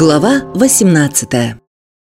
Глава 18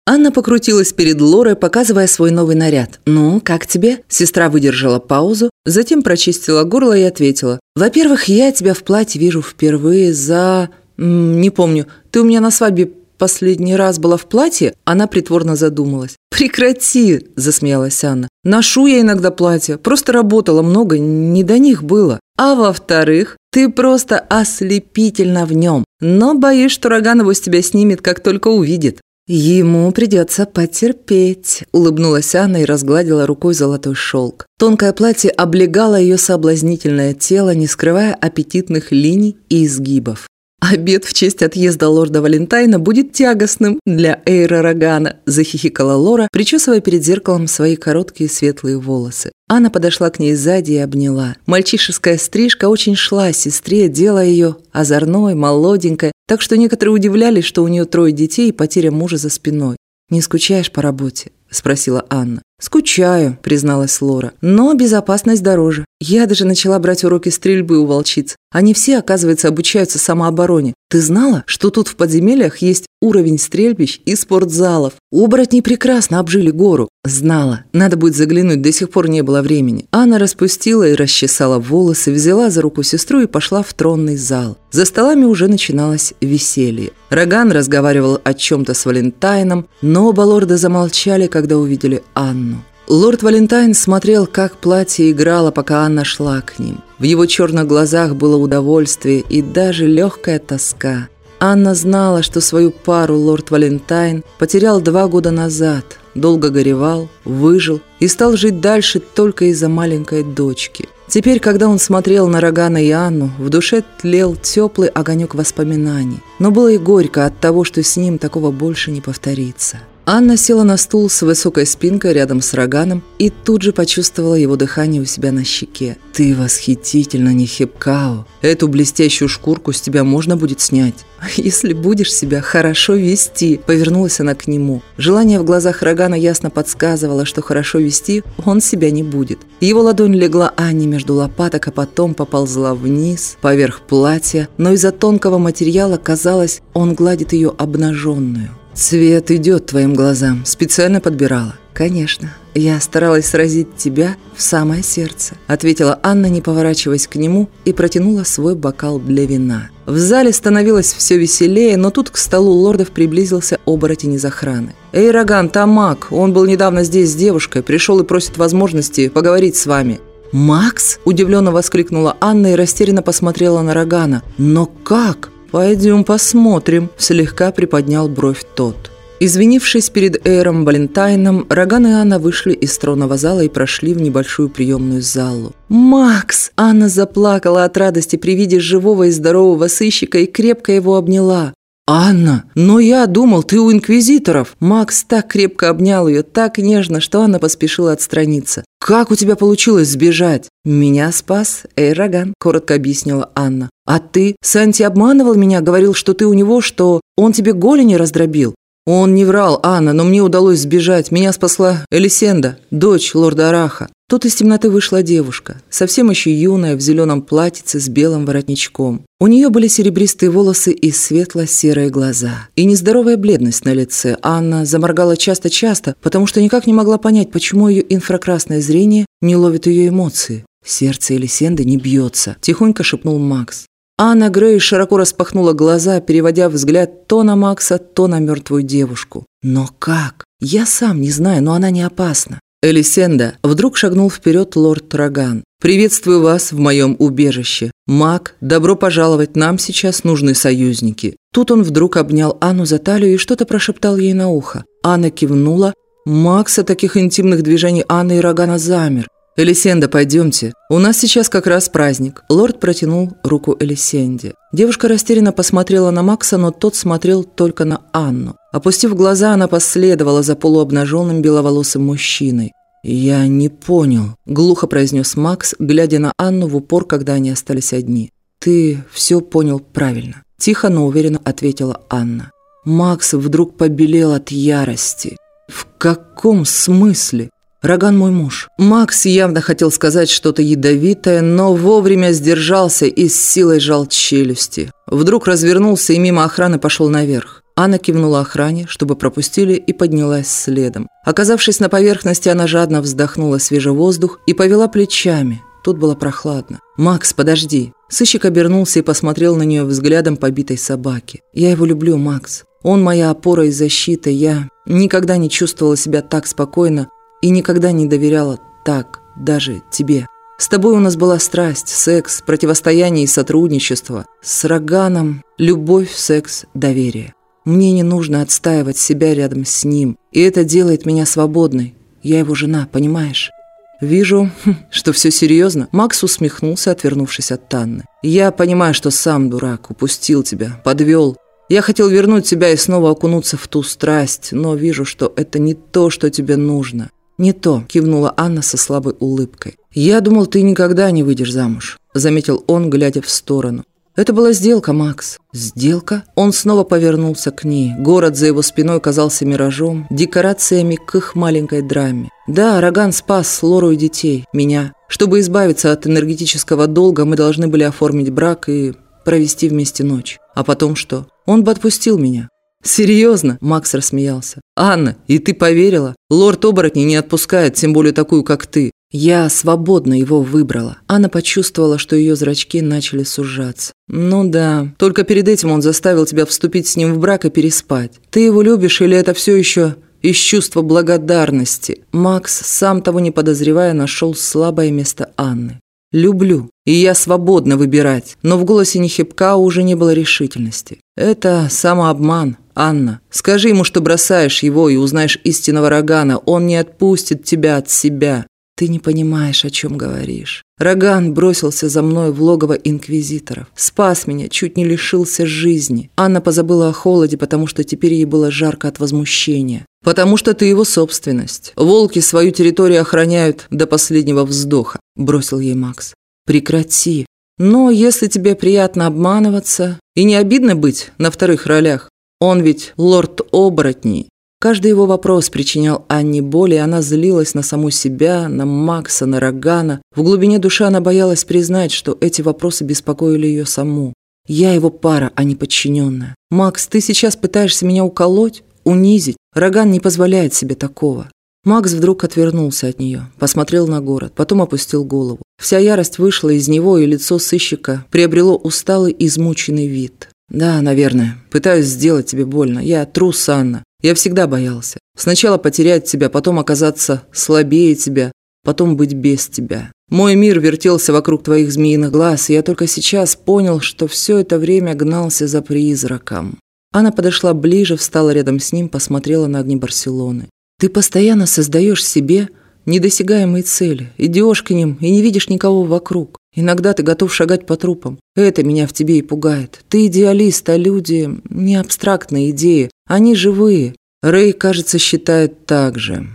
Анна покрутилась перед Лорой, показывая свой новый наряд. «Ну, как тебе?» Сестра выдержала паузу, затем прочистила горло и ответила. «Во-первых, я тебя в платье вижу впервые за... не помню. Ты у меня на свадьбе последний раз была в платье?» Она притворно задумалась. «Прекрати!» – засмеялась Анна. «Ношу я иногда платье. Просто работала много, не до них было. А во-вторых, ты просто ослепительно в нем. Но боюсь, что Роганов с тебя снимет, как только увидит». «Ему придется потерпеть», – улыбнулась Анна и разгладила рукой золотой шелк. Тонкое платье облегало ее соблазнительное тело, не скрывая аппетитных линий и изгибов. «Обед в честь отъезда лорда Валентайна будет тягостным для Эйра Рогана», – захихикала Лора, причесывая перед зеркалом свои короткие светлые волосы. Анна подошла к ней сзади и обняла. Мальчишеская стрижка очень шла сестре, делая ее озорной, молоденькой, так что некоторые удивлялись, что у нее трое детей и потеря мужа за спиной. «Не скучаешь по работе?» – спросила Анна. «Скучаю», – призналась Лора. «Но безопасность дороже. Я даже начала брать уроки стрельбы у волчиц. Они все, оказывается, обучаются самообороне. Ты знала, что тут в подземельях есть уровень стрельбищ и спортзалов? Оборотни прекрасно обжили гору. Знала. Надо будет заглянуть, до сих пор не было времени. Анна распустила и расчесала волосы, взяла за руку сестру и пошла в тронный зал. За столами уже начиналось веселье. Роган разговаривал о чем-то с Валентайном, но оба лорда замолчали, когда увидели Анну. Лорд Валентайн смотрел, как платье играло, пока Анна шла к ним. В его черных глазах было удовольствие и даже легкая тоска. Анна знала, что свою пару лорд Валентайн потерял два года назад, долго горевал, выжил и стал жить дальше только из-за маленькой дочки. Теперь, когда он смотрел на Рогана и Анну, в душе тлел теплый огонек воспоминаний. Но было и горько от того, что с ним такого больше не повторится. Анна села на стул с высокой спинкой рядом с Роганом и тут же почувствовала его дыхание у себя на щеке. «Ты восхитительно, Нехипкао! Эту блестящую шкурку с тебя можно будет снять?» «Если будешь себя хорошо вести», — повернулась она к нему. Желание в глазах Рогана ясно подсказывало, что хорошо вести он себя не будет. Его ладонь легла Анне между лопаток, а потом поползла вниз, поверх платья, но из-за тонкого материала казалось, он гладит ее обнаженную. «Цвет идет твоим глазам. Специально подбирала». «Конечно. Я старалась сразить тебя в самое сердце», ответила Анна, не поворачиваясь к нему, и протянула свой бокал для вина. В зале становилось все веселее, но тут к столу лордов приблизился оборотень из охраны. «Эй, Роган, там маг. Он был недавно здесь с девушкой. Пришел и просит возможности поговорить с вами». «Макс?» – удивленно воскликнула Анна и растерянно посмотрела на Рогана. «Но как?» «Пойдем посмотрим», – слегка приподнял бровь тот. Извинившись перед Эйром Валентайном, Роган и Анна вышли из тронного зала и прошли в небольшую приемную залу. «Макс!» – Анна заплакала от радости при виде живого и здорового сыщика и крепко его обняла. «Анна, но я думал, ты у инквизиторов!» Макс так крепко обнял ее, так нежно, что Анна поспешила отстраниться. «Как у тебя получилось сбежать?» «Меня спас Эйраган», – коротко объяснила Анна. «А ты? Санти обманывал меня, говорил, что ты у него, что он тебе голени раздробил?» «Он не врал, Анна, но мне удалось сбежать. Меня спасла Элисенда, дочь лорда Араха. Тут из темноты вышла девушка, совсем еще юная, в зеленом платьице с белым воротничком. У нее были серебристые волосы и светло-серые глаза. И нездоровая бледность на лице. Анна заморгала часто-часто, потому что никак не могла понять, почему ее инфракрасное зрение не ловит ее эмоции. «Сердце Элисенды не бьется», – тихонько шепнул Макс. Анна Грей широко распахнула глаза, переводя взгляд то на Макса, то на мертвую девушку. «Но как? Я сам не знаю, но она не опасна». Элисенда вдруг шагнул вперед лорд Роган. «Приветствую вас в моем убежище. Маг, добро пожаловать, нам сейчас нужны союзники». Тут он вдруг обнял Анну за талию и что-то прошептал ей на ухо. Анна кивнула. Макс от таких интимных движений Анны и Рогана замер. «Элисенда, пойдемте. У нас сейчас как раз праздник». Лорд протянул руку Элисенде. Девушка растерянно посмотрела на Макса, но тот смотрел только на Анну. Опустив глаза, она последовала за полуобнаженным беловолосым мужчиной. «Я не понял», – глухо произнес Макс, глядя на Анну в упор, когда они остались одни. «Ты все понял правильно», – тихо, но уверенно ответила Анна. Макс вдруг побелел от ярости. «В каком смысле?» Роган мой муж. Макс явно хотел сказать что-то ядовитое, но вовремя сдержался и с силой жал челюсти. Вдруг развернулся и мимо охраны пошел наверх. Анна кивнула охране, чтобы пропустили, и поднялась следом. Оказавшись на поверхности, она жадно вздохнула свежий воздух и повела плечами. Тут было прохладно. «Макс, подожди!» Сыщик обернулся и посмотрел на нее взглядом побитой собаки. «Я его люблю, Макс. Он моя опора и защита. Я никогда не чувствовала себя так спокойно и никогда не доверяла так даже тебе. С тобой у нас была страсть, секс, противостояние и сотрудничество. С Роганом – любовь, секс, доверие. Мне не нужно отстаивать себя рядом с ним, и это делает меня свободной. Я его жена, понимаешь? Вижу, хм, что все серьезно. Макс усмехнулся, отвернувшись от Танны. Я понимаю, что сам дурак, упустил тебя, подвел. Я хотел вернуть тебя и снова окунуться в ту страсть, но вижу, что это не то, что тебе нужно. «Не то», – кивнула Анна со слабой улыбкой. «Я думал, ты никогда не выйдешь замуж», – заметил он, глядя в сторону. «Это была сделка, Макс». «Сделка?» Он снова повернулся к ней. Город за его спиной казался миражом, декорациями к их маленькой драме. «Да, Роган спас Лору и детей, меня. Чтобы избавиться от энергетического долга, мы должны были оформить брак и провести вместе ночь. А потом что? Он бы отпустил меня. «Серьезно?» – Макс рассмеялся. «Анна, и ты поверила? Лорд оборотни не отпускает, тем более такую, как ты. Я свободно его выбрала». Анна почувствовала, что ее зрачки начали сужаться. «Ну да, только перед этим он заставил тебя вступить с ним в брак и переспать. Ты его любишь или это все еще из чувства благодарности?» Макс, сам того не подозревая, нашел слабое место Анны. «Люблю, и я свободна выбирать», но в голосе Нехипка уже не было решительности. «Это самообман, Анна. Скажи ему, что бросаешь его и узнаешь истинного Рогана. Он не отпустит тебя от себя». «Ты не понимаешь, о чем говоришь. Роган бросился за мной в логово инквизиторов. Спас меня, чуть не лишился жизни. Анна позабыла о холоде, потому что теперь ей было жарко от возмущения. «Потому что ты его собственность. Волки свою территорию охраняют до последнего вздоха», – бросил ей Макс. «Прекрати. Но если тебе приятно обманываться и не обидно быть на вторых ролях, он ведь лорд оборотней». Каждый его вопрос причинял Анне боль, и она злилась на саму себя, на Макса, на Рогана. В глубине души она боялась признать, что эти вопросы беспокоили ее саму. «Я его пара, а не подчиненная. Макс, ты сейчас пытаешься меня уколоть? унизить. Роган не позволяет себе такого. Макс вдруг отвернулся от нее, посмотрел на город, потом опустил голову. Вся ярость вышла из него, и лицо сыщика приобрело усталый, измученный вид. «Да, наверное. Пытаюсь сделать тебе больно. Я трус, Анна. Я всегда боялся. Сначала потерять тебя, потом оказаться слабее тебя, потом быть без тебя. Мой мир вертелся вокруг твоих змеиных глаз, и я только сейчас понял, что все это время гнался за призраком. Она подошла ближе, встала рядом с ним, посмотрела на огни Барселоны. «Ты постоянно создаешь себе недосягаемые цели, идешь к ним и не видишь никого вокруг. Иногда ты готов шагать по трупам. Это меня в тебе и пугает. Ты идеалист, а люди – не абстрактные идеи, они живые. Рэй, кажется, считает так же.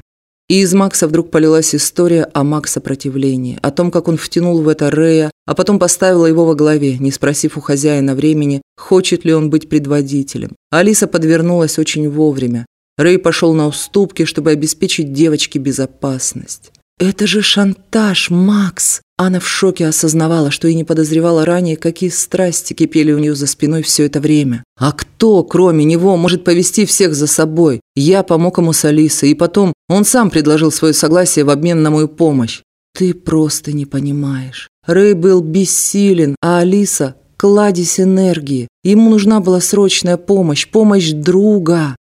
И из Макса вдруг полилась история о Мак-сопротивлении, о том, как он втянул в это Рэя, а потом поставила его во главе, не спросив у хозяина времени, хочет ли он быть предводителем. Алиса подвернулась очень вовремя. Рэй пошел на уступки, чтобы обеспечить девочке безопасность. «Это же шантаж, Макс!» Анна в шоке осознавала, что и не подозревала ранее, какие страсти кипели у нее за спиной все это время. А кто, кроме него, может повести всех за собой? Я помог ему с Алисой, и потом он сам предложил свое согласие в обмен на мою помощь. Ты просто не понимаешь. Рэй был бессилен, а Алиса – кладезь энергии. Ему нужна была срочная помощь, помощь друга.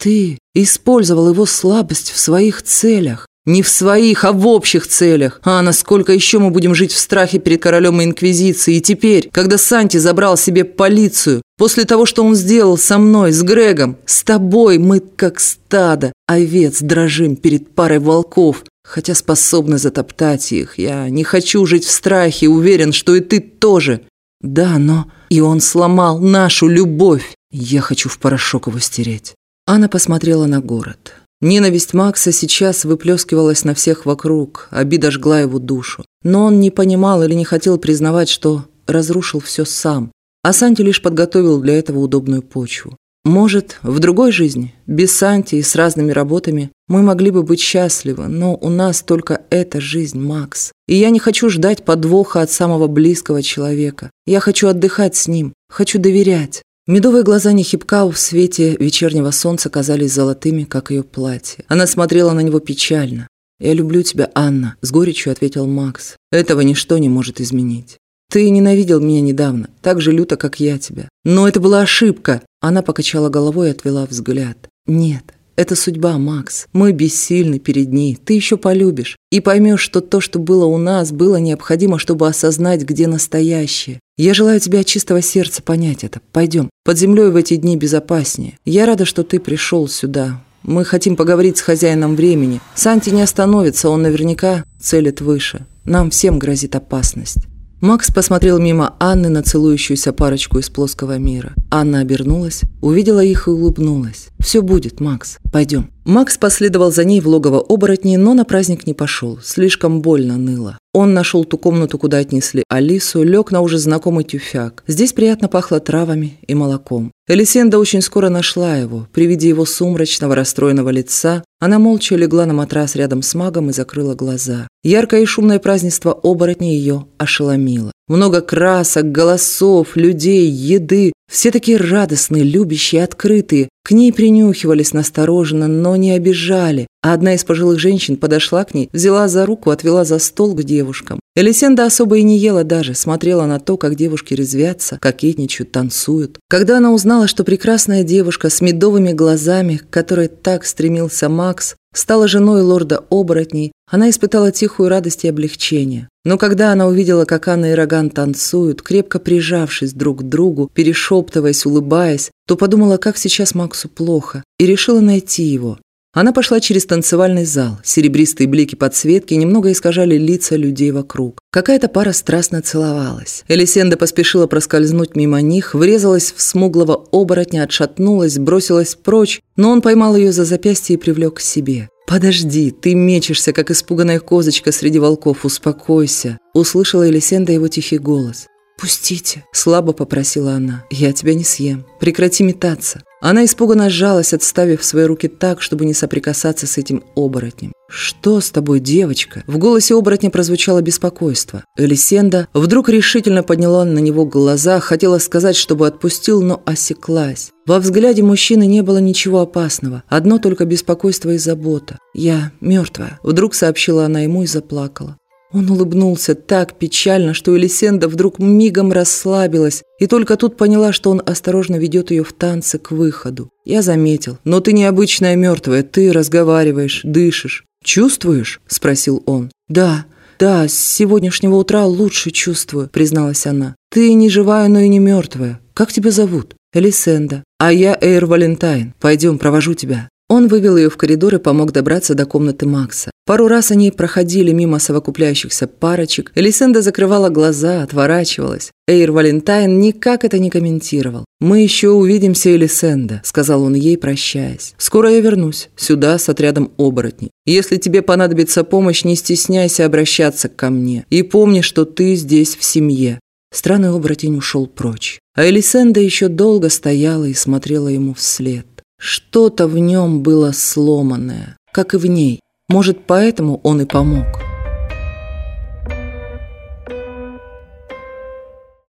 Ты использовал его слабость в своих целях. Не в своих, а в общих целях. А насколько еще мы будем жить в страхе перед королем и инквизицией? И теперь, когда Санти забрал себе полицию, после того, что он сделал со мной, с Грегом, с тобой, мы как стадо, овец дрожим перед парой волков, хотя способны затоптать их. Я не хочу жить в страхе, уверен, что и ты тоже. Да, но и он сломал нашу любовь. Я хочу в порошок его стереть. Анна посмотрела на город. Ненависть Макса сейчас выплескивалась на всех вокруг, обида жгла его душу. Но он не понимал или не хотел признавать, что разрушил все сам. А Санти лишь подготовил для этого удобную почву. Может, в другой жизни, без Санти и с разными работами, мы могли бы быть счастливы, но у нас только эта жизнь, Макс. И я не хочу ждать подвоха от самого близкого человека. Я хочу отдыхать с ним, хочу доверять. Медовые глаза Нехипкау в свете вечернего солнца казались золотыми, как ее платье. Она смотрела на него печально. «Я люблю тебя, Анна», – с горечью ответил Макс. «Этого ничто не может изменить. Ты ненавидел меня недавно, так же люто, как я тебя. Но это была ошибка. Она покачала головой и отвела взгляд. Нет, это судьба, Макс. Мы бессильны перед ней. Ты еще полюбишь. И поймешь, что то, что было у нас, было необходимо, чтобы осознать, где настоящее. Я желаю тебе от чистого сердца понять это. Пойдем. Под землей в эти дни безопаснее. Я рада, что ты пришел сюда. Мы хотим поговорить с хозяином времени. Санти не остановится, он наверняка целит выше. Нам всем грозит опасность. Макс посмотрел мимо Анны на целующуюся парочку из плоского мира. Анна обернулась, увидела их и улыбнулась. «Все будет, Макс. Пойдем». Макс последовал за ней в логово оборотней, но на праздник не пошел. Слишком больно ныло. Он нашел ту комнату, куда отнесли Алису, лег на уже знакомый тюфяк. Здесь приятно пахло травами и молоком. Элисенда очень скоро нашла его. При виде его сумрачного, расстроенного лица, она молча легла на матрас рядом с магом и закрыла глаза. Яркое и шумное празднество оборотня ее ошеломило. Много красок, голосов, людей, еды. Все такие радостные, любящие, открытые. К ней принюхивались настороженно, но не обижали. А одна из пожилых женщин подошла к ней, взяла за руку, отвела за стол к девушкам. Элисенда особо и не ела даже, смотрела на то, как девушки резвятся, кокетничают, танцуют. Когда она узнала, что прекрасная девушка с медовыми глазами, к которой так стремился Макс, стала женой лорда оборотней, она испытала тихую радость и облегчение. Но когда она увидела, как Анна и Роган танцуют, крепко прижавшись друг к другу, перешептываясь, улыбаясь, то подумала, как сейчас Максу плохо, и решила найти его. Она пошла через танцевальный зал. Серебристые блики подсветки немного искажали лица людей вокруг. Какая-то пара страстно целовалась. Элисенда поспешила проскользнуть мимо них, врезалась в смуглого оборотня, отшатнулась, бросилась прочь, но он поймал ее за запястье и привлек к себе. «Подожди, ты мечешься, как испуганная козочка среди волков, успокойся!» Услышала Элисенда его тихий голос. «Пустите!» – слабо попросила она. «Я тебя не съем. Прекрати метаться!» Она испуганно сжалась, отставив свои руки так, чтобы не соприкасаться с этим оборотнем. «Что с тобой, девочка?» В голосе оборотня прозвучало беспокойство. Элисенда вдруг решительно подняла на него глаза, хотела сказать, чтобы отпустил, но осеклась. Во взгляде мужчины не было ничего опасного, одно только беспокойство и забота. «Я мертвая», – вдруг сообщила она ему и заплакала. Он улыбнулся так печально, что Элисенда вдруг мигом расслабилась и только тут поняла, что он осторожно ведет ее в танце к выходу. Я заметил. «Но ты необычная мертвая, ты разговариваешь, дышишь. Чувствуешь?» – спросил он. «Да, да, с сегодняшнего утра лучше чувствую», – призналась она. «Ты не живая, но и не мертвая. Как тебя зовут?» «Элисенда. А я Эйр Валентайн. Пойдем, провожу тебя». Он вывел ее в коридор и помог добраться до комнаты Макса. Пару раз они проходили мимо совокупляющихся парочек. Элисенда закрывала глаза, отворачивалась. Эйр Валентайн никак это не комментировал. «Мы еще увидимся, Элисенда», — сказал он ей, прощаясь. «Скоро я вернусь. Сюда с отрядом оборотней. Если тебе понадобится помощь, не стесняйся обращаться ко мне. И помни, что ты здесь в семье». Странный оборотень ушел прочь. А Элисенда еще долго стояла и смотрела ему вслед. Что-то в нем было сломанное, как и в ней. Может, поэтому он и помог.